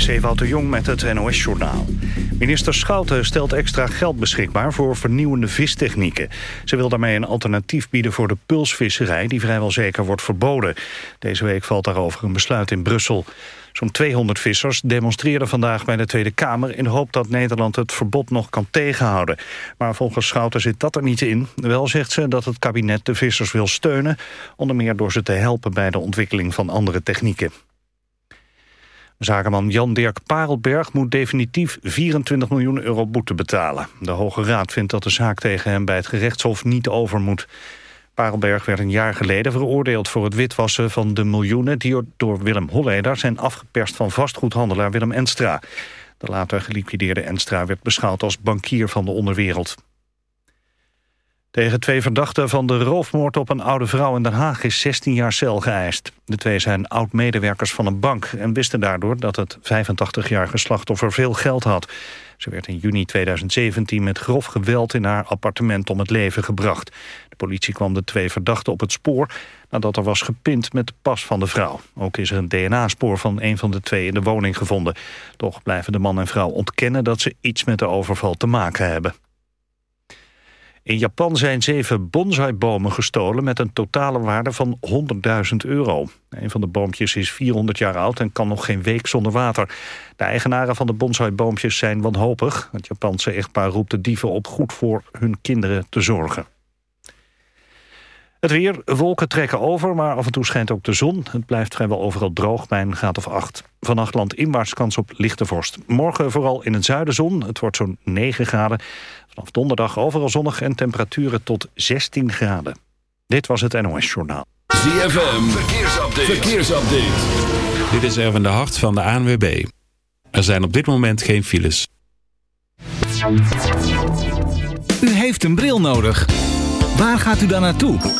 Is Ewout de Jong met het NOS-journaal. Minister Schouten stelt extra geld beschikbaar voor vernieuwende vistechnieken. Ze wil daarmee een alternatief bieden voor de pulsvisserij... die vrijwel zeker wordt verboden. Deze week valt daarover een besluit in Brussel. Zo'n 200 vissers demonstreerden vandaag bij de Tweede Kamer... in de hoop dat Nederland het verbod nog kan tegenhouden. Maar volgens Schouten zit dat er niet in. Wel zegt ze dat het kabinet de vissers wil steunen... onder meer door ze te helpen bij de ontwikkeling van andere technieken. Zakenman Jan-Dirk Parelberg moet definitief 24 miljoen euro boete betalen. De Hoge Raad vindt dat de zaak tegen hem bij het gerechtshof niet over moet. Parelberg werd een jaar geleden veroordeeld voor het witwassen van de miljoenen... die door Willem Holleder zijn afgeperst van vastgoedhandelaar Willem Enstra. De later geliquideerde Enstra werd beschouwd als bankier van de onderwereld. Tegen twee verdachten van de roofmoord op een oude vrouw in Den Haag is 16 jaar cel geëist. De twee zijn oud-medewerkers van een bank en wisten daardoor dat het 85-jarige slachtoffer veel geld had. Ze werd in juni 2017 met grof geweld in haar appartement om het leven gebracht. De politie kwam de twee verdachten op het spoor nadat er was gepind met de pas van de vrouw. Ook is er een DNA-spoor van een van de twee in de woning gevonden. Toch blijven de man en vrouw ontkennen dat ze iets met de overval te maken hebben. In Japan zijn zeven bonsaibomen gestolen met een totale waarde van 100.000 euro. Een van de boompjes is 400 jaar oud en kan nog geen week zonder water. De eigenaren van de bonsaiboompjes zijn wanhopig. Het Japanse echtpaar roept de dieven op goed voor hun kinderen te zorgen. Het weer, wolken trekken over, maar af en toe schijnt ook de zon. Het blijft vrijwel overal droog bij een graad of 8. Vannacht landinwaarts kans op lichte vorst. Morgen vooral in het zuiden zon. Het wordt zo'n 9 graden. Vanaf donderdag overal zonnig en temperaturen tot 16 graden. Dit was het NOS Journaal. ZFM, verkeersupdate. verkeersupdate. Dit is Erwin de Hart van de ANWB. Er zijn op dit moment geen files. U heeft een bril nodig. Waar gaat u dan naartoe?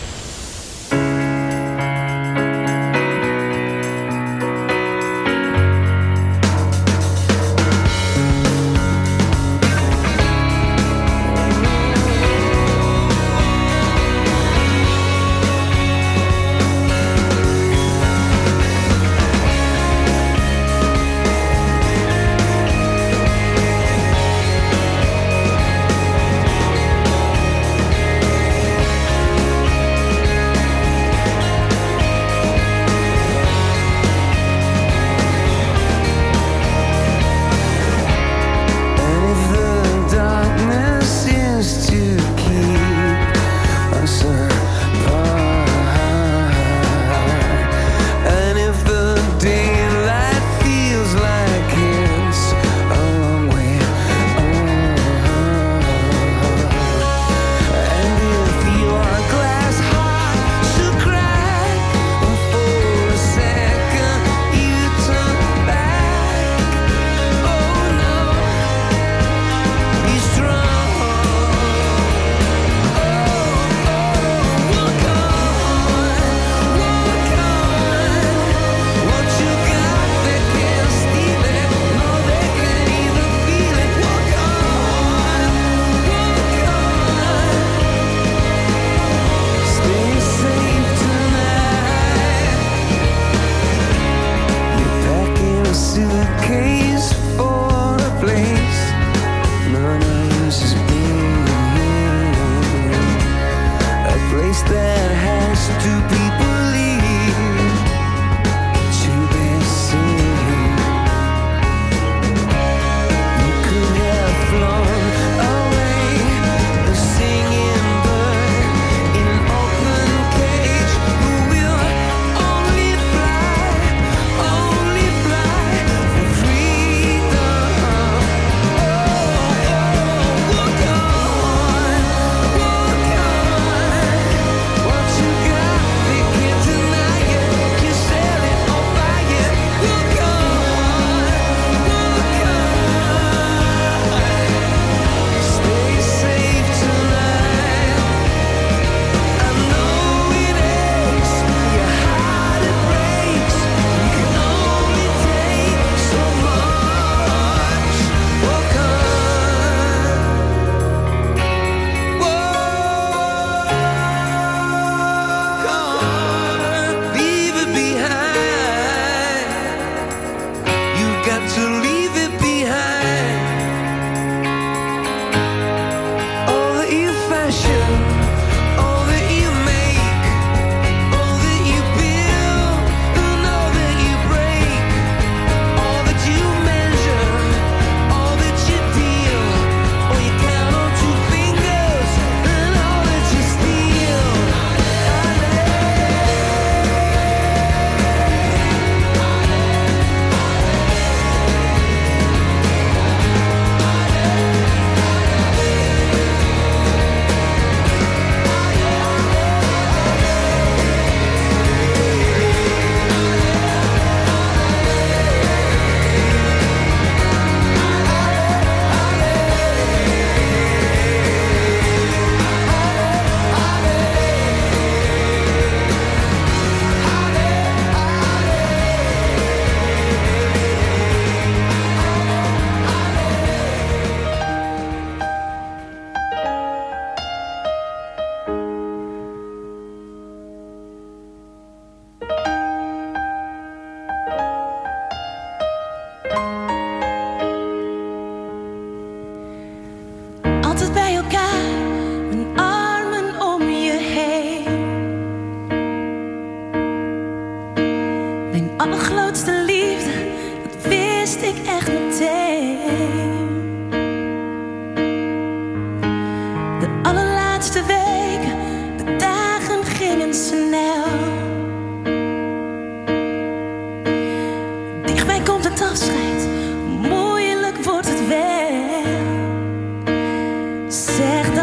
got to leave.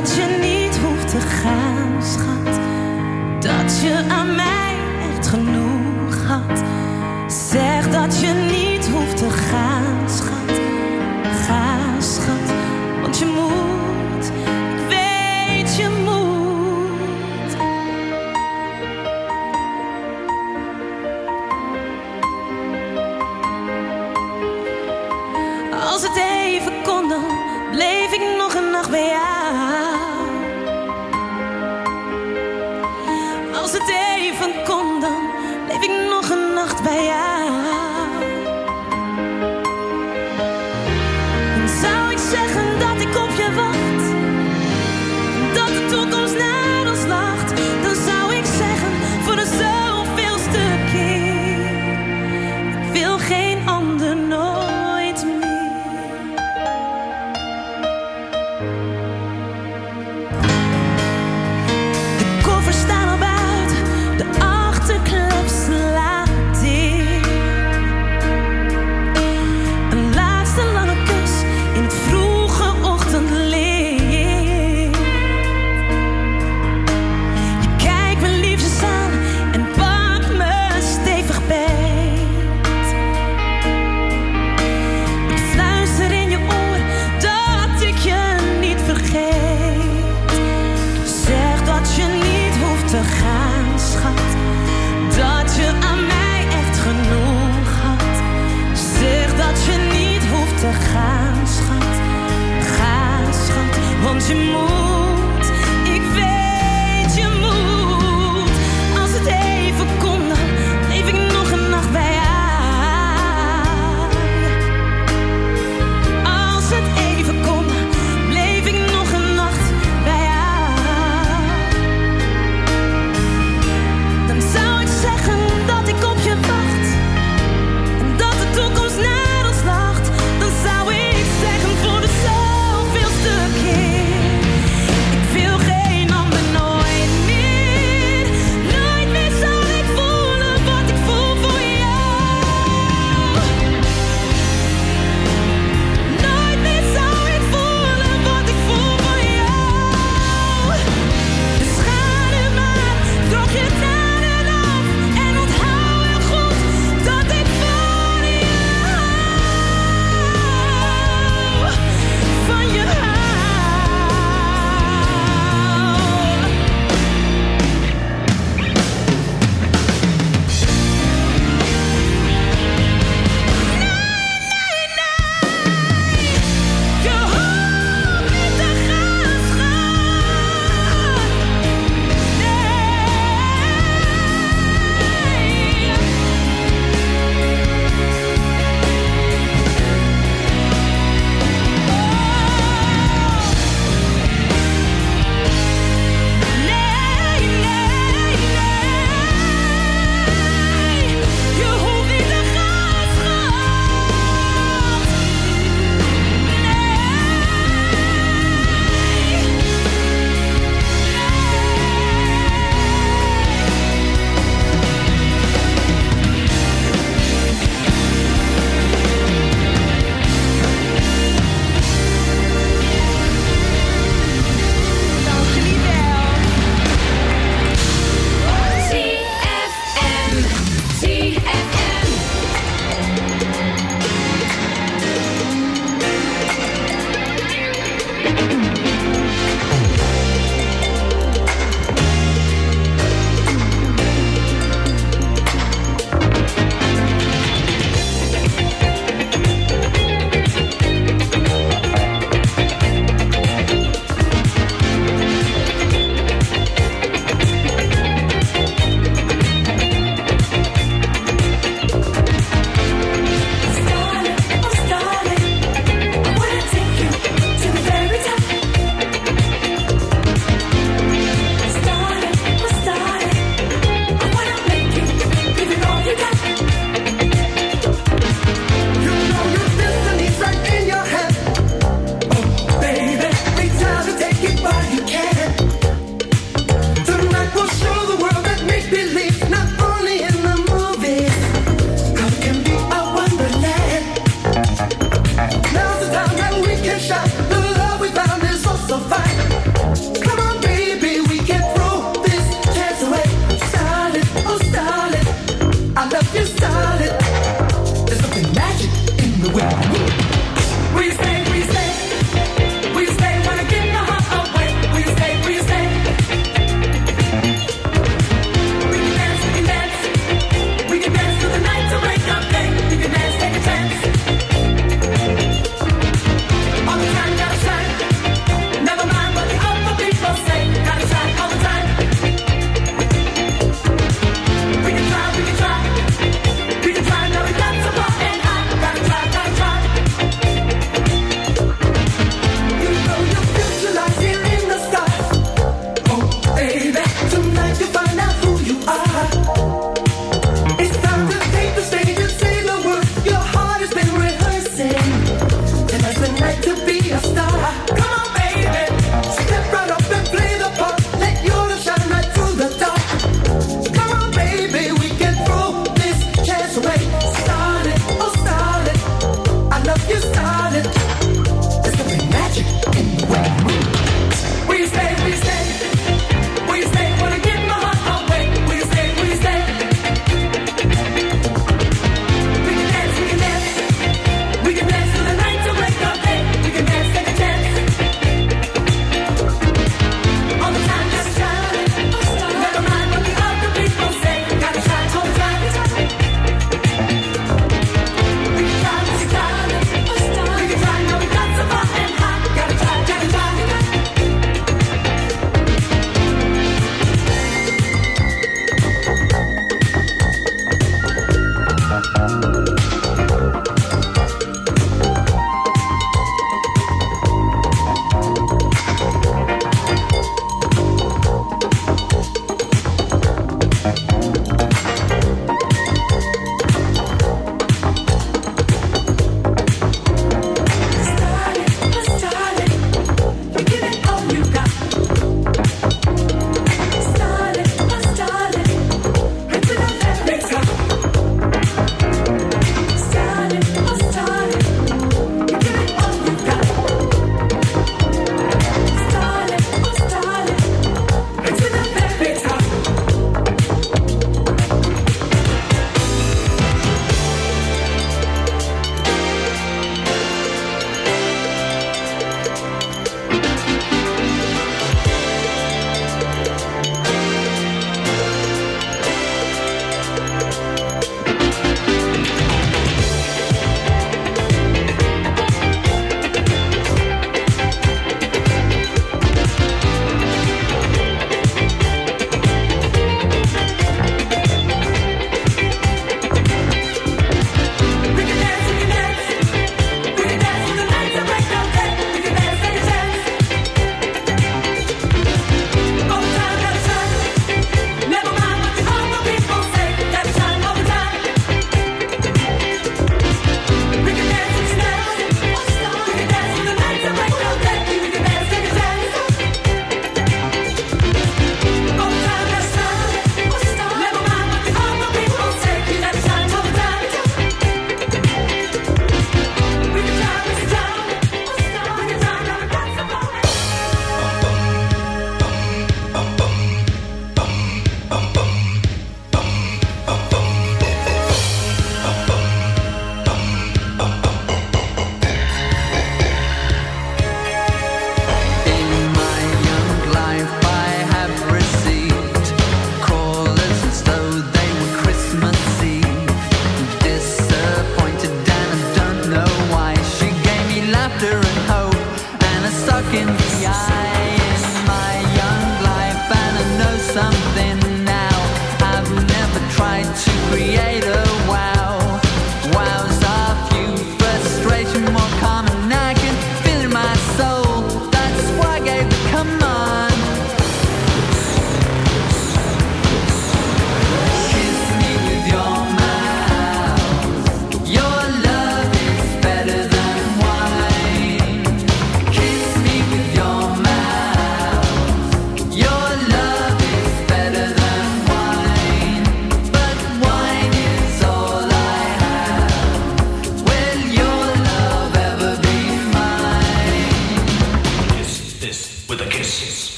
dat je niet hoeft te gaan, schat. Dat je aan mij echt genoeg had. Zeg dat je niet hoeft te gaan.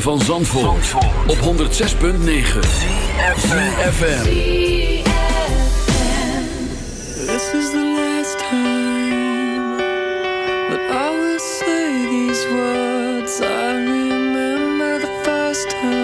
van Zandvoort, Zandvoort. op 106.9 CFFM This is the last time That I will say these words. I remember the first time.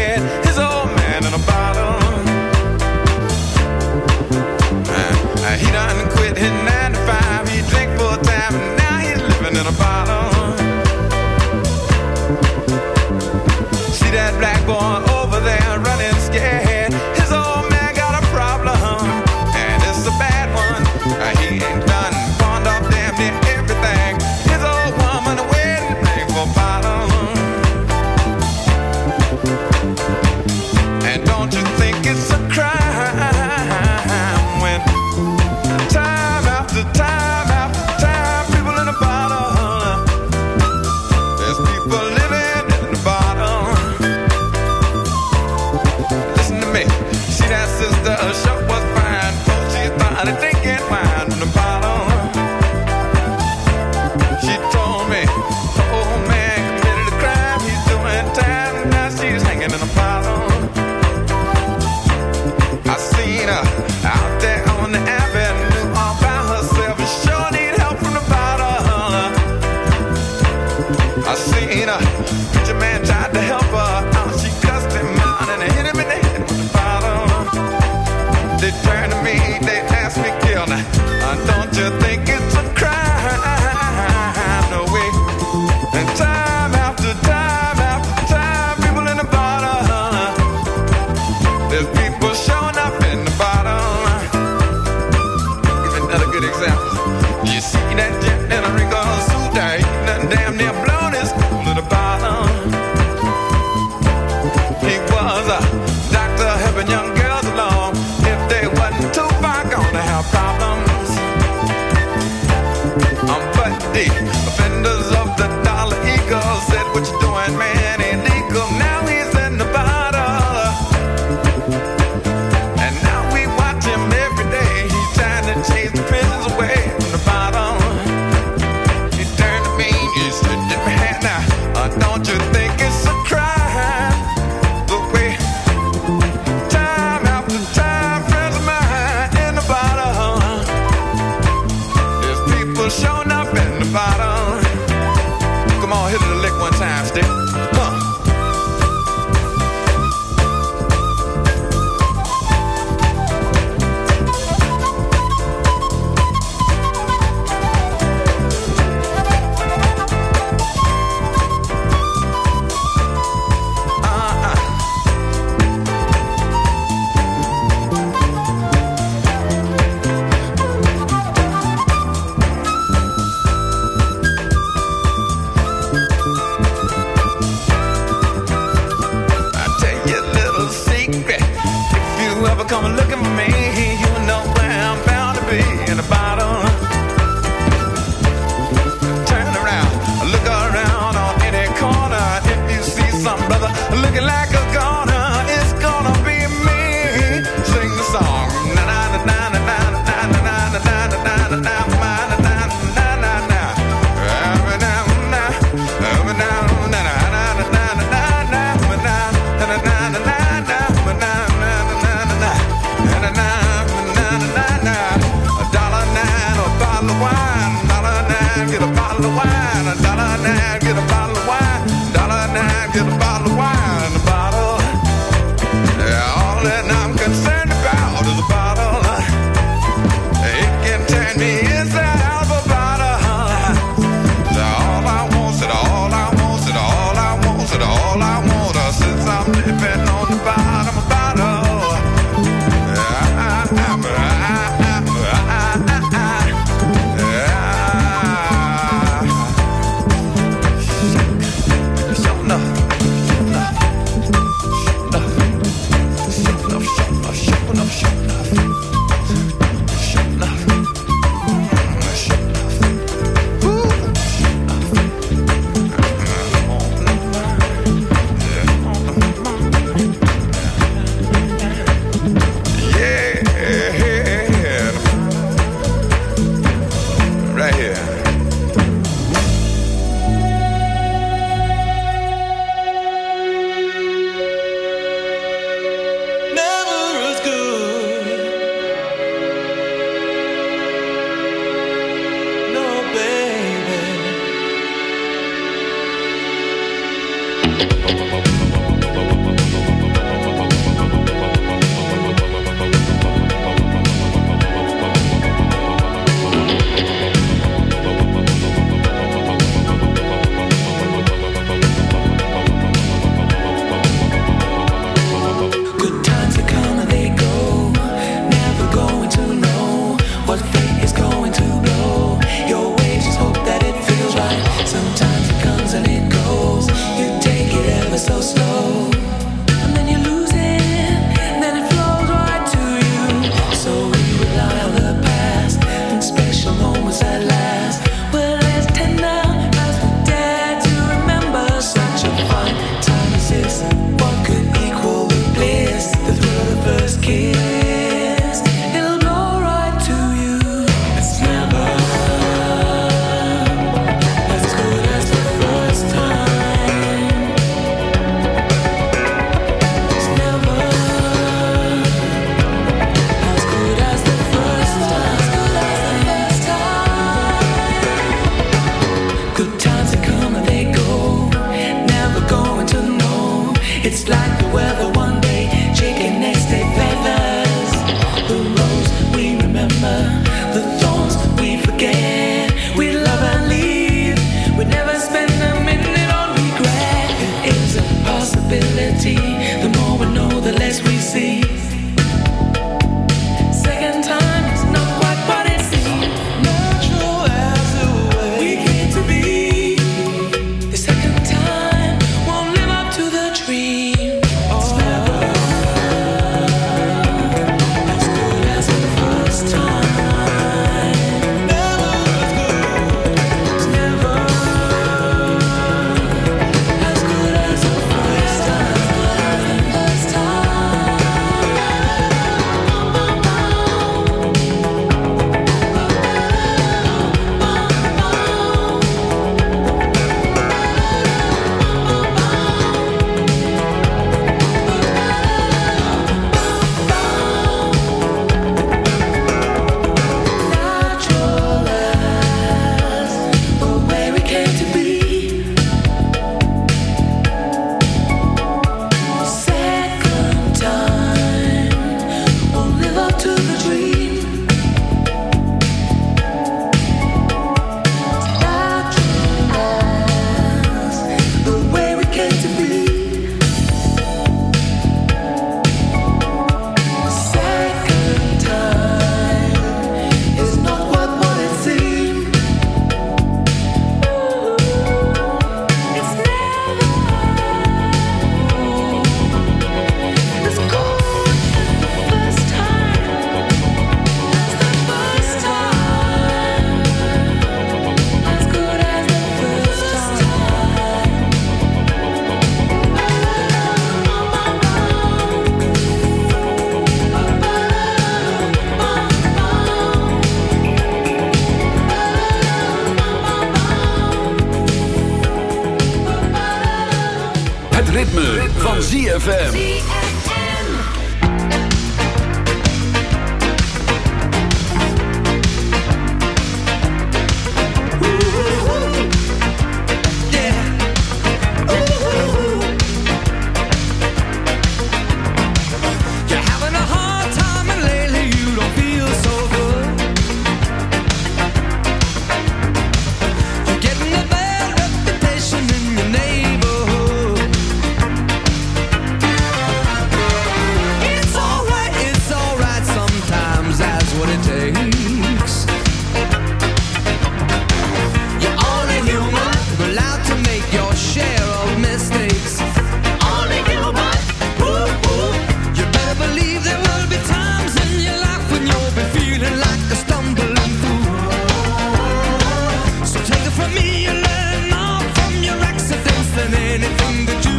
that you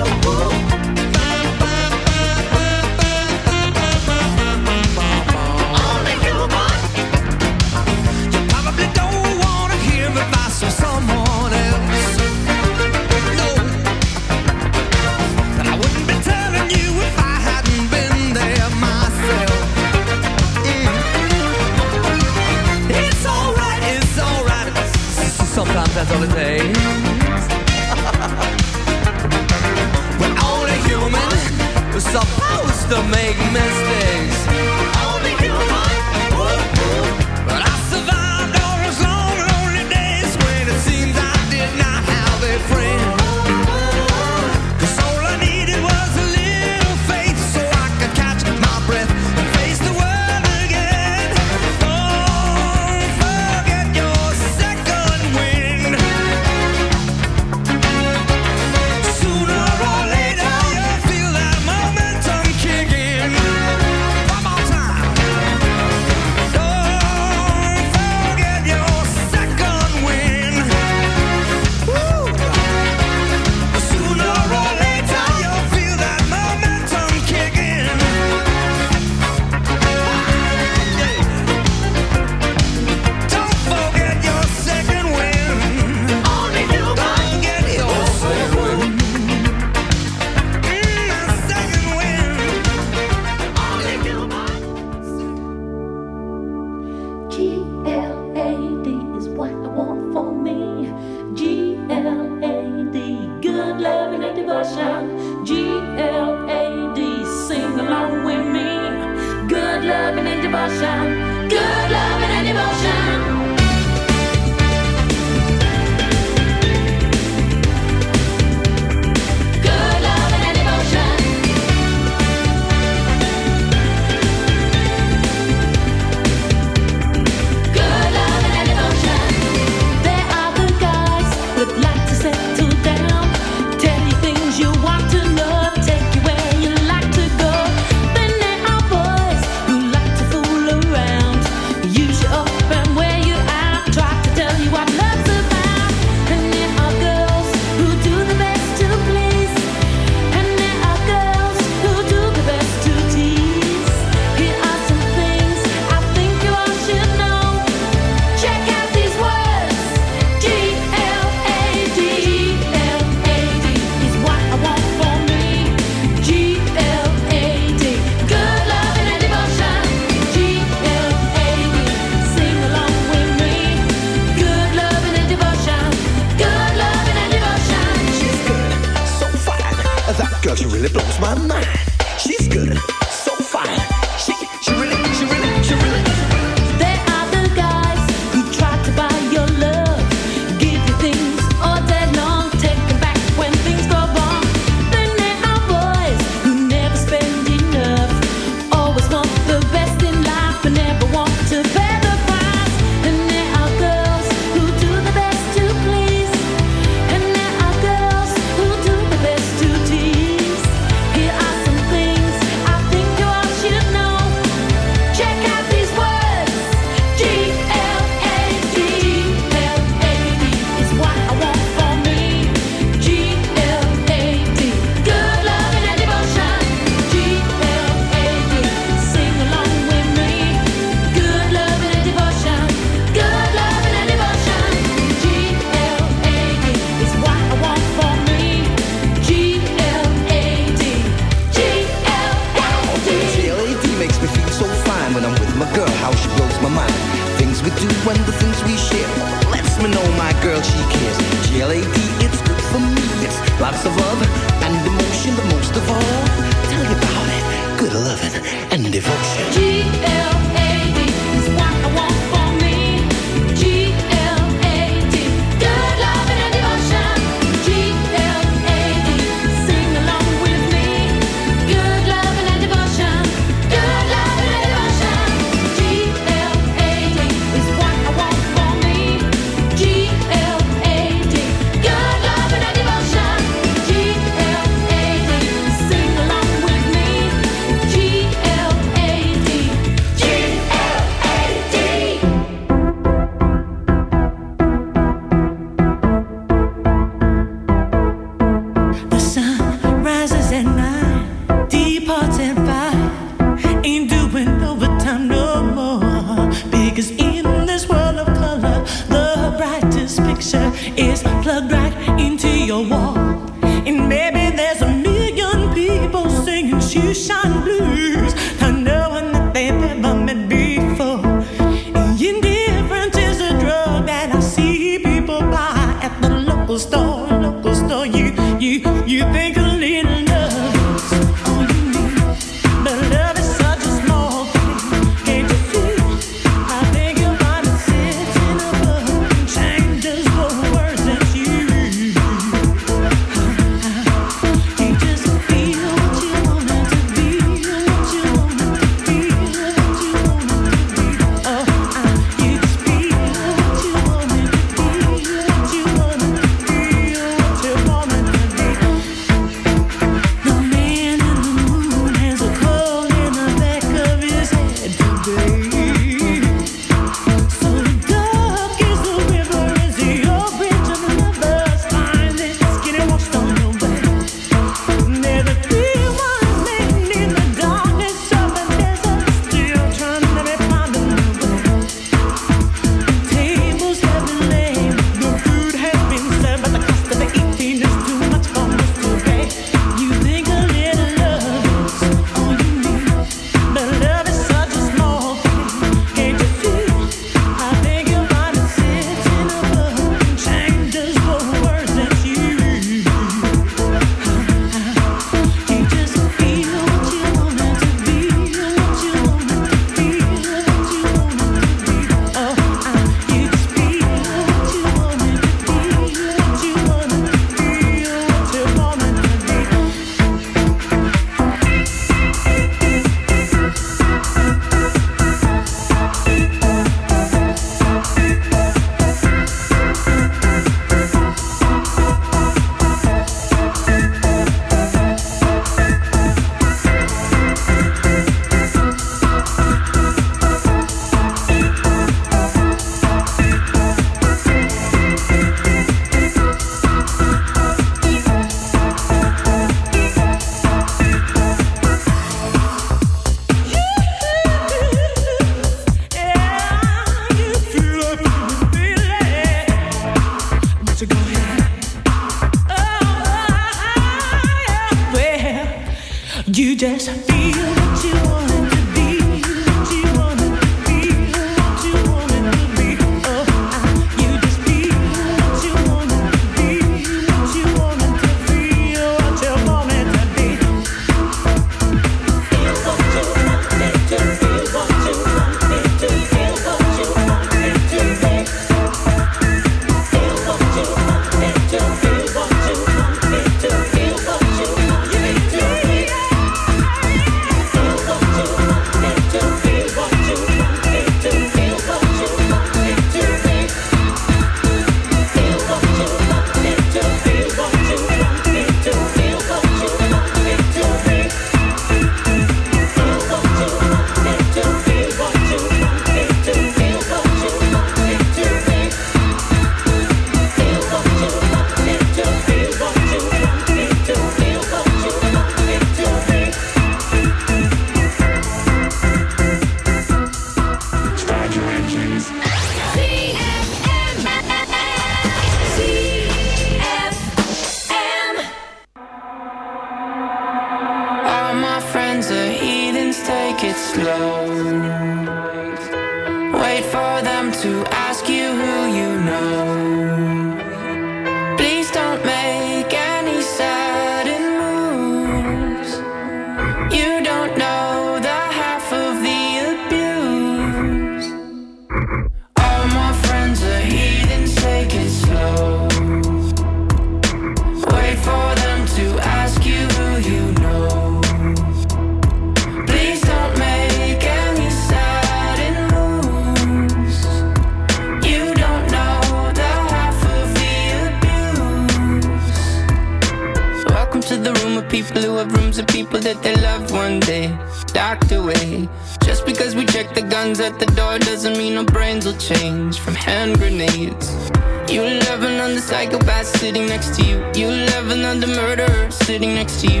to you.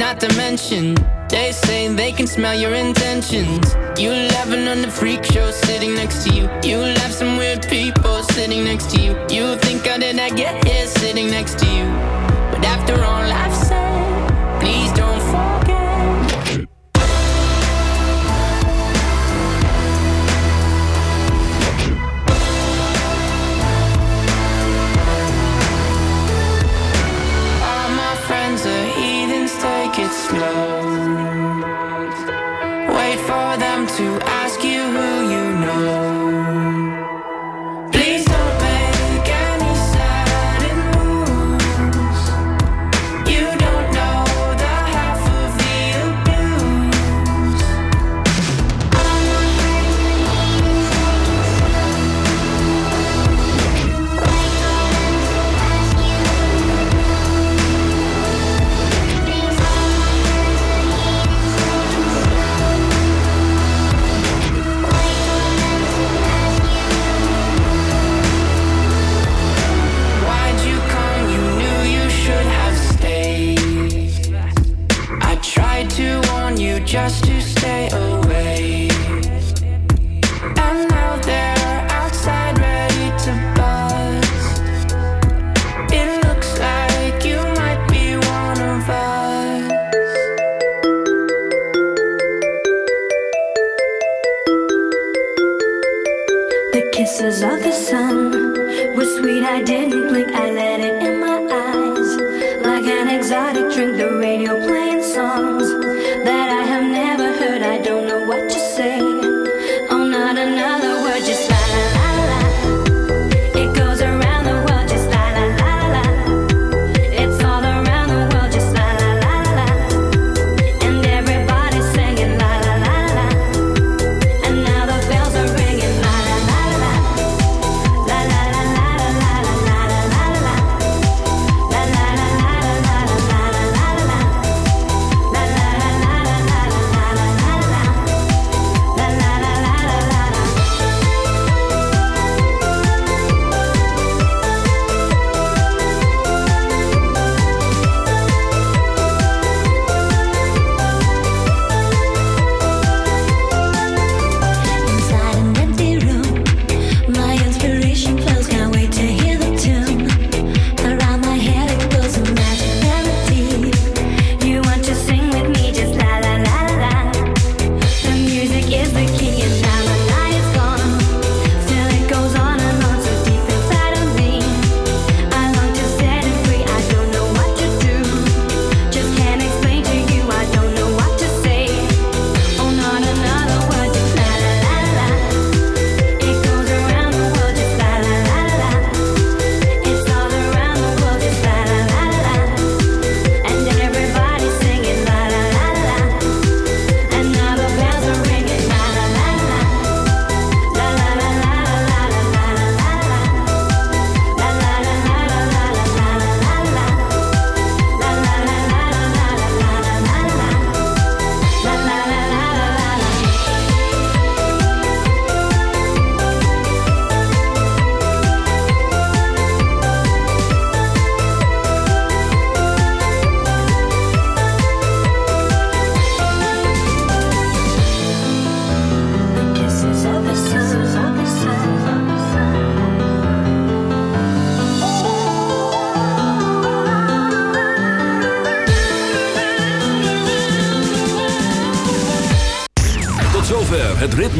Not to mention, they say they can smell your intentions. fight for